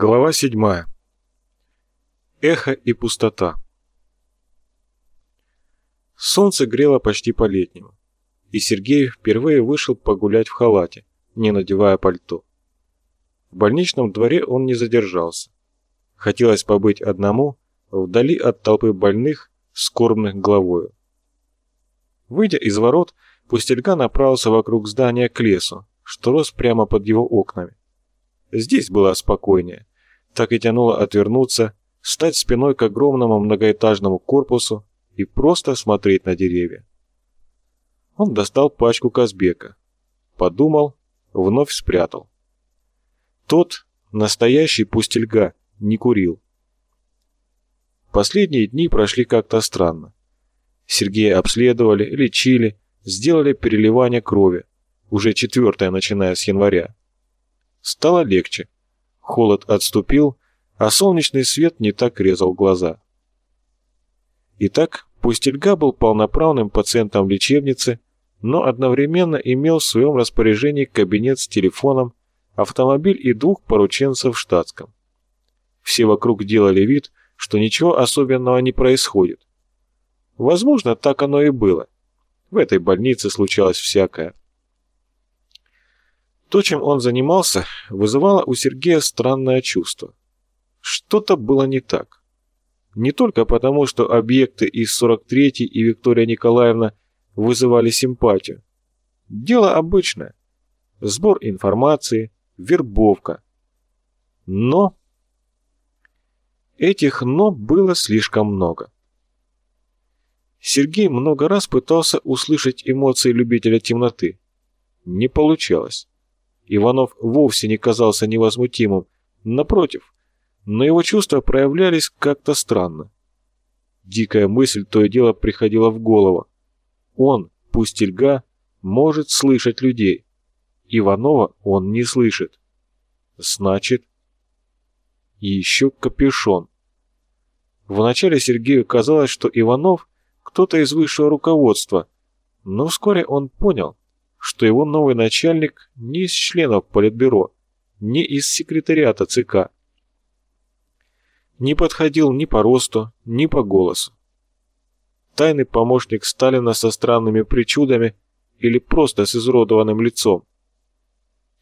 Глава 7. Эхо и пустота. Солнце грело почти по-летнему, и Сергей впервые вышел погулять в халате, не надевая пальто. В больничном дворе он не задержался. Хотелось побыть одному, вдали от толпы больных, скорбных главою. Выйдя из ворот, Пустельга направился вокруг здания к лесу, что рос прямо под его окнами. Здесь было спокойнее. Так и тянуло отвернуться, стать спиной к огромному многоэтажному корпусу и просто смотреть на деревья. Он достал пачку Казбека. Подумал, вновь спрятал. Тот, настоящий пустельга, не курил. Последние дни прошли как-то странно. Сергея обследовали, лечили, сделали переливание крови, уже четвертое, начиная с января. Стало легче. Холод отступил, а солнечный свет не так резал глаза. Итак, Пустельга был полноправным пациентом лечебницы, но одновременно имел в своем распоряжении кабинет с телефоном, автомобиль и двух порученцев в штатском. Все вокруг делали вид, что ничего особенного не происходит. Возможно, так оно и было. В этой больнице случалось всякое. То, чем он занимался, вызывало у Сергея странное чувство. Что-то было не так. Не только потому, что объекты из 43-й и Виктория Николаевна вызывали симпатию. Дело обычное. Сбор информации, вербовка. Но... Этих «но» было слишком много. Сергей много раз пытался услышать эмоции любителя темноты. Не получалось. Иванов вовсе не казался невозмутимым, напротив, но его чувства проявлялись как-то странно. Дикая мысль то и дело приходила в голову. Он, пустельга, может слышать людей. Иванова он не слышит. Значит... И еще капюшон. Вначале Сергею казалось, что Иванов кто-то из высшего руководства, но вскоре он понял, что его новый начальник не из членов Политбюро, не из секретариата ЦК. Не подходил ни по росту, ни по голосу. Тайный помощник Сталина со странными причудами или просто с изуродованным лицом.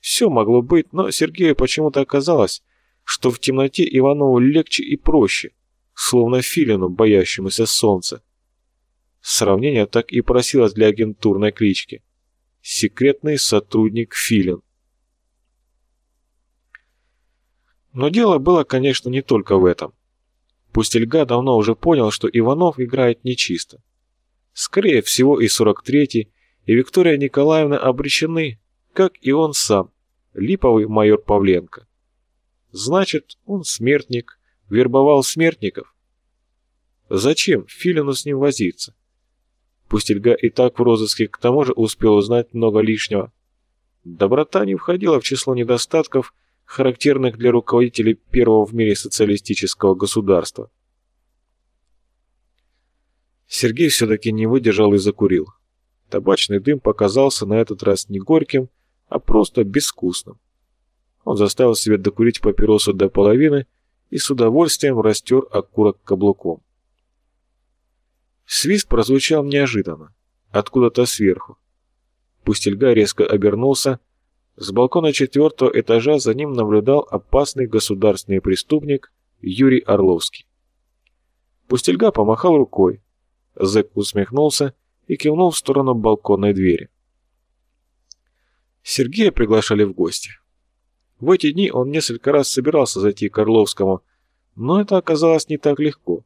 Все могло быть, но Сергею почему-то оказалось, что в темноте Иванову легче и проще, словно филину, боящемуся солнца. Сравнение так и просилось для агентурной клички секретный сотрудник Филин. Но дело было, конечно, не только в этом. Пустельга давно уже понял, что Иванов играет нечисто. Скорее всего, и 43-й, и Виктория Николаевна обречены, как и он сам, липовый майор Павленко. Значит, он смертник, вербовал смертников. Зачем Филину с ним возиться? Пустельга и так в розыске к тому же успел узнать много лишнего. Доброта не входила в число недостатков, характерных для руководителей первого в мире социалистического государства. Сергей все-таки не выдержал и закурил. Табачный дым показался на этот раз не горьким, а просто безвкусным. Он заставил себя докурить папиросу до половины и с удовольствием растер окурок каблуком. Свист прозвучал неожиданно, откуда-то сверху. Пустельга резко обернулся. С балкона четвертого этажа за ним наблюдал опасный государственный преступник Юрий Орловский. Пустельга помахал рукой. Зэк усмехнулся и кивнул в сторону балконной двери. Сергея приглашали в гости. В эти дни он несколько раз собирался зайти к Орловскому, но это оказалось не так легко.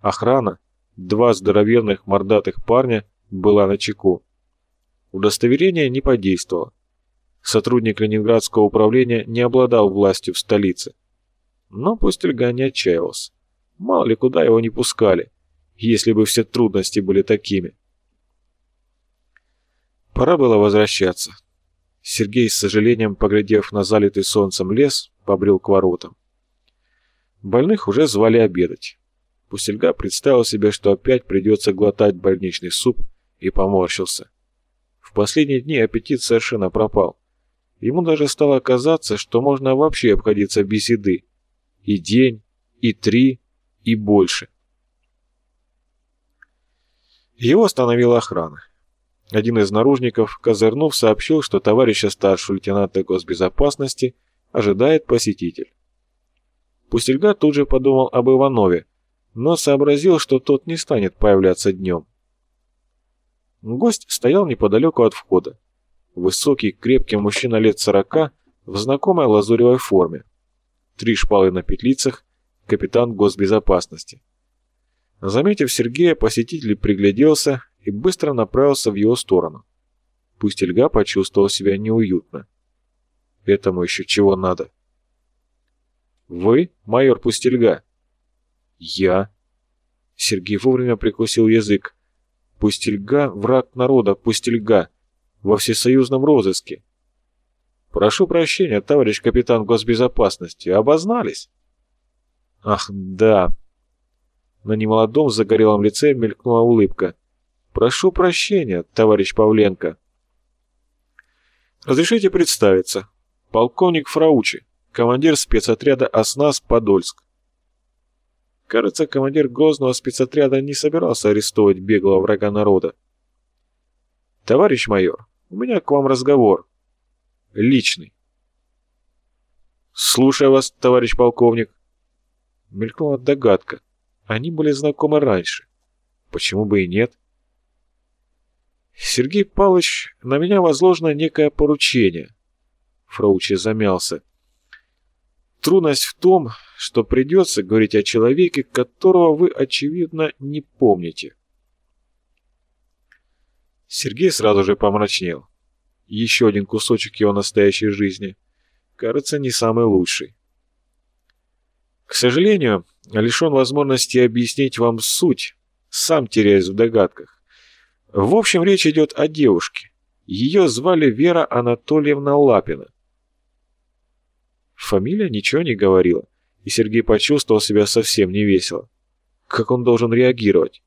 Охрана, Два здоровенных мордатых парня была на чеку. Удостоверение не подействовало. Сотрудник Ленинградского управления не обладал властью в столице. Но Пустельга не отчаивался. Мало ли куда его не пускали, если бы все трудности были такими. Пора было возвращаться. Сергей, с сожалением поглядев на залитый солнцем лес, побрел к воротам. Больных уже звали обедать. Пустельга представил себе, что опять придется глотать больничный суп, и поморщился. В последние дни аппетит совершенно пропал. Ему даже стало казаться, что можно вообще обходиться без еды, и день, и три, и больше. Его остановила охрана. Один из наружников, козырнув, сообщил, что товарища старшего лейтенанта госбезопасности ожидает посетитель. Пустельга тут же подумал об Иванове, но сообразил, что тот не станет появляться днем. Гость стоял неподалеку от входа. Высокий, крепкий мужчина лет сорока в знакомой лазуревой форме. Три шпалы на петлицах, капитан госбезопасности. Заметив Сергея, посетитель пригляделся и быстро направился в его сторону. Пустельга почувствовал себя неуютно. Этому еще чего надо? «Вы, майор Пустельга?» «Я». Сергей вовремя прикусил язык. «Пустельга — враг народа, Пустельга. Во всесоюзном розыске». «Прошу прощения, товарищ капитан госбезопасности, обознались?» «Ах, да». На немолодом загорелом лице мелькнула улыбка. «Прошу прощения, товарищ Павленко». «Разрешите представиться. Полковник Фраучи, командир спецотряда «Оснас» Подольск. Кажется, командир грозного спецотряда не собирался арестовывать беглого врага народа. «Товарищ майор, у меня к вам разговор. Личный». «Слушаю вас, товарищ полковник». Мелькнула догадка. Они были знакомы раньше. Почему бы и нет? Сергей Павлович, на меня возложено некое поручение. Фраучи замялся. Трудность в том, что придется говорить о человеке, которого вы, очевидно, не помните. Сергей сразу же помрачнел. Еще один кусочек его настоящей жизни. Кажется, не самый лучший. К сожалению, лишен возможности объяснить вам суть, сам теряюсь в догадках. В общем, речь идет о девушке. Ее звали Вера Анатольевна Лапина. Фамилия ничего не говорила, и Сергей почувствовал себя совсем невесело. Как он должен реагировать?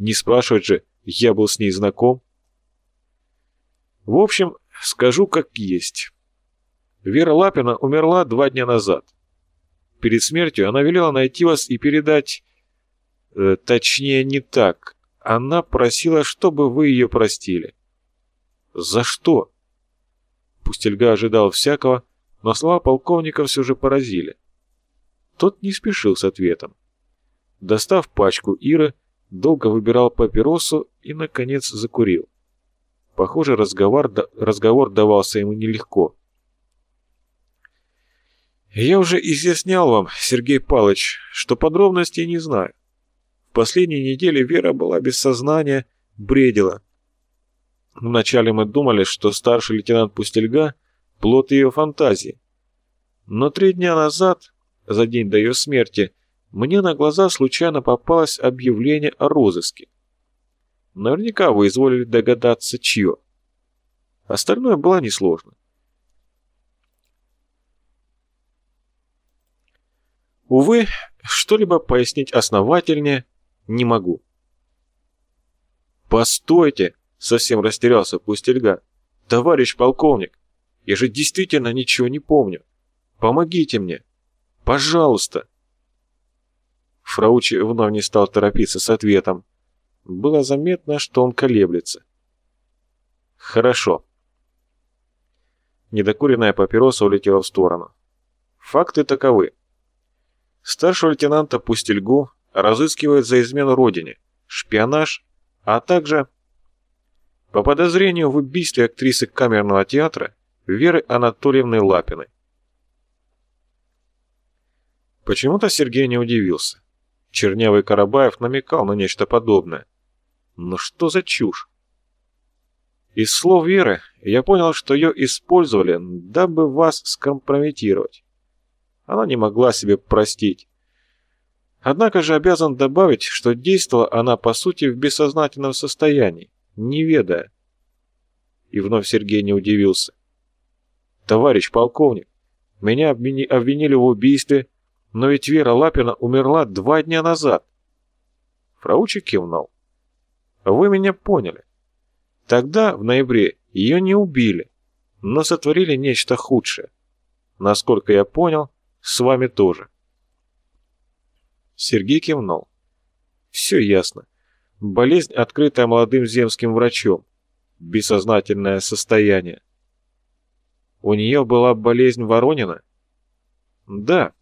Не спрашивать же, я был с ней знаком? В общем, скажу как есть. Вера Лапина умерла два дня назад. Перед смертью она велела найти вас и передать... Э, точнее, не так. Она просила, чтобы вы ее простили. За что? Пустельга ожидал всякого, но слова полковника все же поразили. Тот не спешил с ответом. Достав пачку Иры, долго выбирал папиросу и, наконец, закурил. Похоже, разговор, разговор давался ему нелегко. «Я уже изъяснял вам, Сергей Палыч, что подробностей не знаю. В последние недели Вера была без сознания, бредила. Вначале мы думали, что старший лейтенант Пустельга — плод ее фантазии. Но три дня назад, за день до ее смерти, мне на глаза случайно попалось объявление о розыске. Наверняка вы изволили догадаться, чье. Остальное было несложно. Увы, что-либо пояснить основательнее не могу. «Постойте!» — совсем растерялся Пустельга. «Товарищ полковник, я же действительно ничего не помню. Помогите мне. Пожалуйста. Фраучи вновь не стал торопиться с ответом. Было заметно, что он колеблется. Хорошо. Недокуренная папироса улетела в сторону. Факты таковы. Старшего лейтенанта Пустельгу разыскивают за измену родине, шпионаж, а также по подозрению в убийстве актрисы камерного театра Веры Анатольевны Лапиной. Почему-то Сергей не удивился. Чернявый Карабаев намекал на нечто подобное. Но что за чушь? Из слов Веры я понял, что ее использовали, дабы вас скомпрометировать. Она не могла себе простить. Однако же обязан добавить, что действовала она по сути в бессознательном состоянии, не ведая. И вновь Сергей не удивился. «Товарищ полковник, меня обвинили в убийстве, но ведь Вера Лапина умерла два дня назад». Фраучи кивнул. «Вы меня поняли. Тогда, в ноябре, ее не убили, но сотворили нечто худшее. Насколько я понял, с вами тоже». Сергей кивнул. Все ясно. Болезнь, открытая молодым земским врачом. Бессознательное состояние. У нее была болезнь Воронина? Да.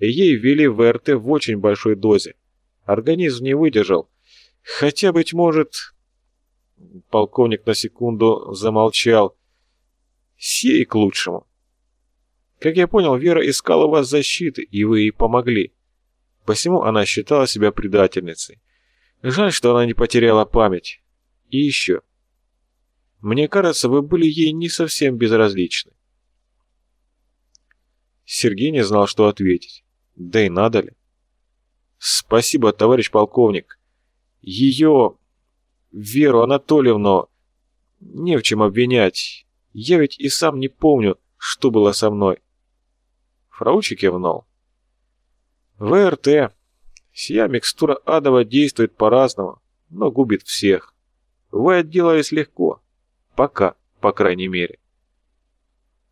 Ей ввели ВРТ в очень большой дозе. Организм не выдержал. Хотя, быть может... Полковник на секунду замолчал. Сей к лучшему. Как я понял, Вера искала у вас защиты, и вы ей помогли. Посему она считала себя предательницей. Жаль, что она не потеряла память. И еще. Мне кажется, вы были ей не совсем безразличны. Сергей не знал, что ответить. Да и надо ли. Спасибо, товарищ полковник. Ее... Веру Анатольевну... Не в чем обвинять. Я ведь и сам не помню, что было со мной. Фраучи кивнул. ВРТ. Сия микстура адова действует по-разному, но губит всех. Вы отделались легко. Пока, по крайней мере.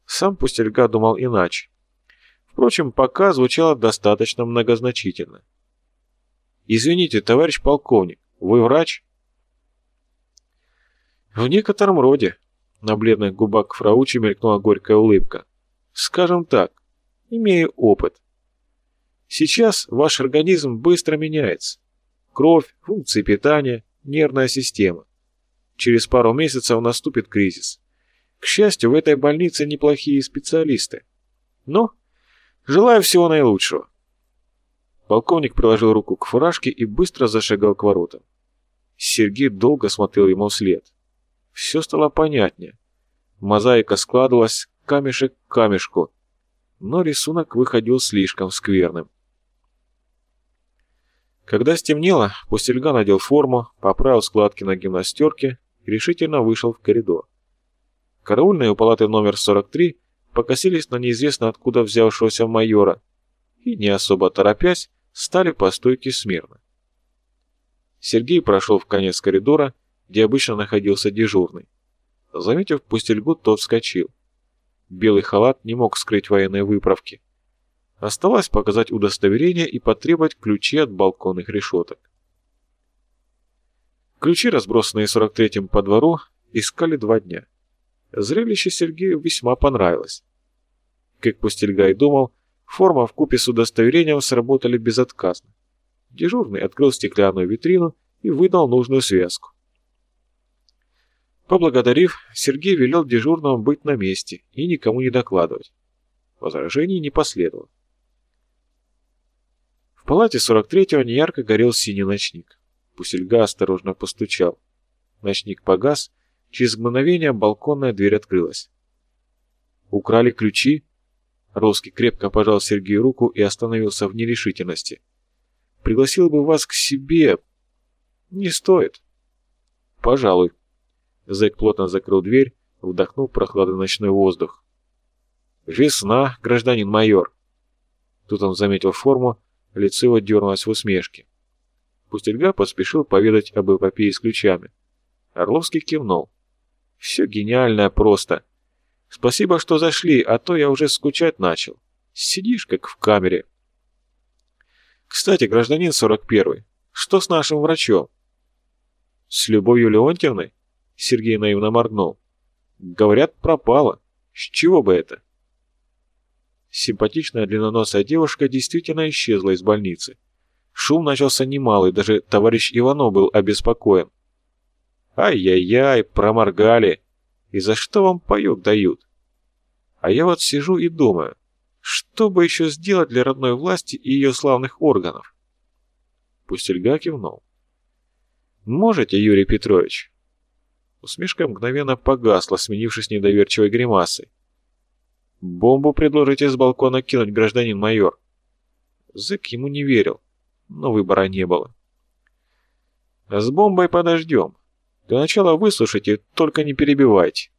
Сам Пустельга думал иначе. Впрочем, пока звучало достаточно многозначительно. «Извините, товарищ полковник, вы врач?» «В некотором роде», — на бледных губах фраучи мелькнула горькая улыбка. «Скажем так, имею опыт. Сейчас ваш организм быстро меняется. Кровь, функции питания, нервная система. Через пару месяцев наступит кризис. К счастью, в этой больнице неплохие специалисты. Но желаю всего наилучшего. Полковник приложил руку к фуражке и быстро зашагал к воротам. Сергей долго смотрел ему вслед. Все стало понятнее. Мозаика складывалась камешек к камешку, но рисунок выходил слишком скверным. Когда стемнело, Пустельга надел форму, поправил складки на гимнастерке решительно вышел в коридор. Караульные у палаты номер 43 покосились на неизвестно откуда взявшегося майора и, не особо торопясь, стали по стойке смирно. Сергей прошел в конец коридора, где обычно находился дежурный. Заметив пустельгу, тот вскочил. Белый халат не мог скрыть военной выправки. Осталось показать удостоверение и потребовать ключи от балконных решеток. Ключи, разбросанные 43-м по двору, искали два дня. Зрелище Сергею весьма понравилось. Как Пустельга и думал, форма в купе с удостоверением сработали безотказно. Дежурный открыл стеклянную витрину и выдал нужную связку. Поблагодарив, Сергей велел дежурному быть на месте и никому не докладывать. Возражений не последовало. В палате 43-го неярко горел синий ночник. Пусельга осторожно постучал. Ночник погас, через мгновение балконная дверь открылась. «Украли ключи?» Русский крепко пожал Сергею руку и остановился в нерешительности. «Пригласил бы вас к себе...» «Не стоит». «Пожалуй». Зэк плотно закрыл дверь, вдохнул прохладный ночной воздух. «Весна, гражданин майор!» Тут он заметил форму, лицо его дернулось в усмешке. Пустельга поспешил поведать об эпопее с ключами. Орловский кивнул. «Все гениально просто. Спасибо, что зашли, а то я уже скучать начал. Сидишь, как в камере». «Кстати, гражданин 41-й, что с нашим врачом?» «С Любовью Леонтьевной?» Сергей наивно моргнул. «Говорят, пропала. С чего бы это?» Симпатичная длинноносая девушка действительно исчезла из больницы. Шум начался немалый, даже товарищ Иванов был обеспокоен. «Ай-яй-яй, проморгали! И за что вам паёк дают?» А я вот сижу и думаю, что бы еще сделать для родной власти и ее славных органов? Пустельга кивнул. «Можете, Юрий Петрович?» Усмешка мгновенно погасла, сменившись недоверчивой гримасой. «Бомбу предложите с балкона кинуть, гражданин майор?» Зэк ему не верил но выбора не было. «С бомбой подождем. Для начала выслушайте, только не перебивайте.